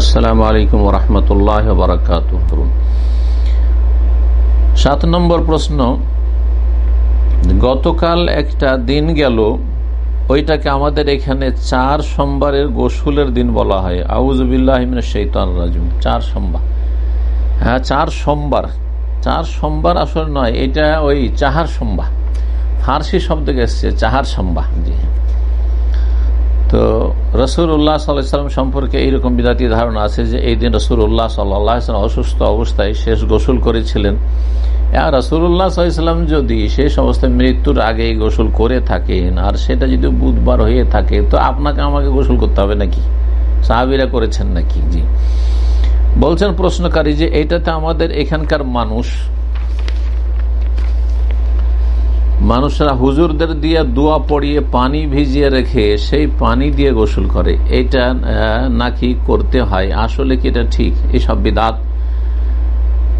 আসসালামু আলাইকুম রহমতুল্লাহ বারকাত সাত নম্বর প্রশ্ন, গতকাল একটা দিন গেল, ওইটাকে আমাদের এখানে চার সোমবারের গোসুলের দিন বলা হয়। আউজবিল্লাহমিন শৈতান রাজুম। চার সোমবার। হ্যাঁ চার সোমবার। চার সোমবার আসলে নয়, এটা ওই চাহার সোমবার। ফার্সি শব্দ এসছে চাহার সোমবার। জি তো রসুল উল্লাহ সাল্লাম সম্পর্কে এইরকম বিদাতি ধারণা আছে যে এই দিন রসুল উল্লাহ সাল্লাহ অসুস্থ অবস্থায় শেষ গোসল করেছিলেন। রসুল্লাহ সাল্লাম যদি শেষ অবস্থায় মৃত্যুর আগে গোসল করে থাকেন, আর সেটা যদি বুধবার হয়ে থাকে, তো আপনাকে আমাকে গোসল করতে হবে নাকি? সাহাবিরা করেছেন নাকি? জি। বলছেন প্রশ্নকারী যে, এইটাতে আমাদের এখানকার মানুষ মানুষরা হুজুরদের দিয়ে দোয়া পড়িয়ে পানি ভিজিয়ে রেখে সেই পানি দিয়ে গোসল করে। এটা নাকি করতে হয়? আসলে কি এটা ঠিক? এসব বিদাত।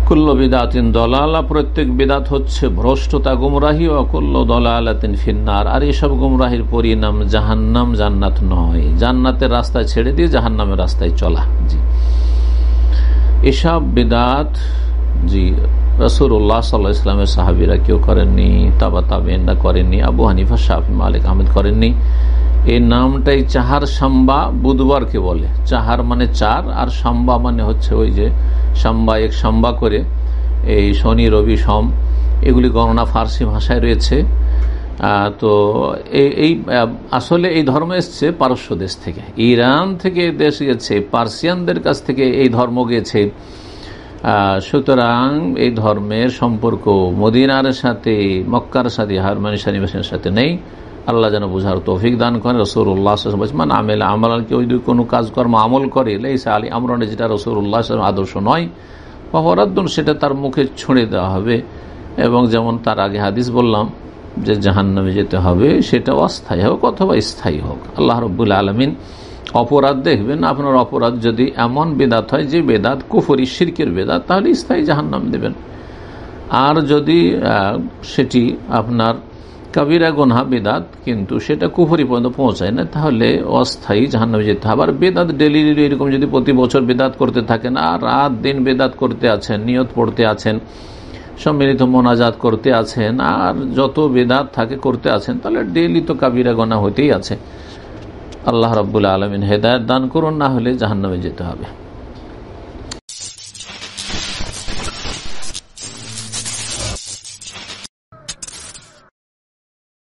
কুল্ল বিদাতিন দলালা, প্রত্যেক বিদাত হচ্ছে ভ্রষ্টতা, গুমরাহি ও কুল্ল দলালাতিন ফিন্নার। আর এসব গুমরাহির পরিণাম জাহান্নাম, জান্নাত নয়। জান্নাতের রাস্তায় ছেড়ে দিয়ে জাহান্নামের রাস্তায় চলা। জি। এসব বিদাত, জি রসুল্লাহ সাল্লাহ ইসলামের সাহাবিরা কেউ করেননি, তাবা তাবেনরা করেননি, আবু হানিফা শাহি মালিক, আহমেদ করেননি। এই নামটাই চাহার সাম্বা বুধবারকে বলে। চাহার মানে চার, আর সাম্বা মানে হচ্ছে ওই যে সাম্বা এক সাম্বা করে এই শনি, রবি, সম, এগুলি গণনা ফার্সি ভাষায় রয়েছে। তো এই আসলে এই ধর্ম এসছে পারস্য দেশ থেকে। ইরান থেকে দেশ গেছে, পার্সিয়ানদের কাছ থেকে এই ধর্ম গেছে। সুতরাং এই ধর্মের সম্পর্ক মদিনার সাথে, মক্কার সাথে, হারমানি শানিবাসের সাথে নেই। আল্লাহ যেন বোঝার তৌফিক দান করে রসুল্লাহ মানে আমেল আমল কেউ যদি কোনো কাজকর্ম আমল করে লেসা আলী আমরণে যেটা রসুল্লাহ আদর্শ নয় অপরাধন সেটা তার মুখে ছুঁড়ে দেওয়া হবে। এবং যেমন তার আগে হাদিস বললাম যে জাহান্নামে যেতে হবে সেটা অস্থায়ী হোক অথবা স্থায়ী হোক। আল্লাহ রব্বুল আলমিন অপরাধ দেখবেন, আপনার অপরাধ যদি এমন বেদাত হয়, যে বেদাত কুফরি, শিরকের বেদাত, তাহলে স্থায়ী জাহান্নাম দেবেন। আর যদি সেটি আপনার কাবিরা গোনা বেদাত, কিন্তু সেটা কুফরি পর্যন্ত পৌঁছায় না, তাহলে অস্থায়ী জাহান্নামে যেতে হবে। আর বেদাত ডেলি ডেলি এরকম যদি প্রতি বছর বেদাত করতে থাকেন, আর রাত দিন বেদাত করতে আছেন, নিয়ত পড়তে আছেন, সম্মিলিত মোনাজাত করতে আছেন, আর যত বেদাত থাকে করতে আছেন, তাহলে ডেলি তো কাবিরা গোনা হতেই আছে। আল্লাহ রব্বুল আলমিন হেদায়ত দান করুন না হলে জাহান্নামে যেতে হবে।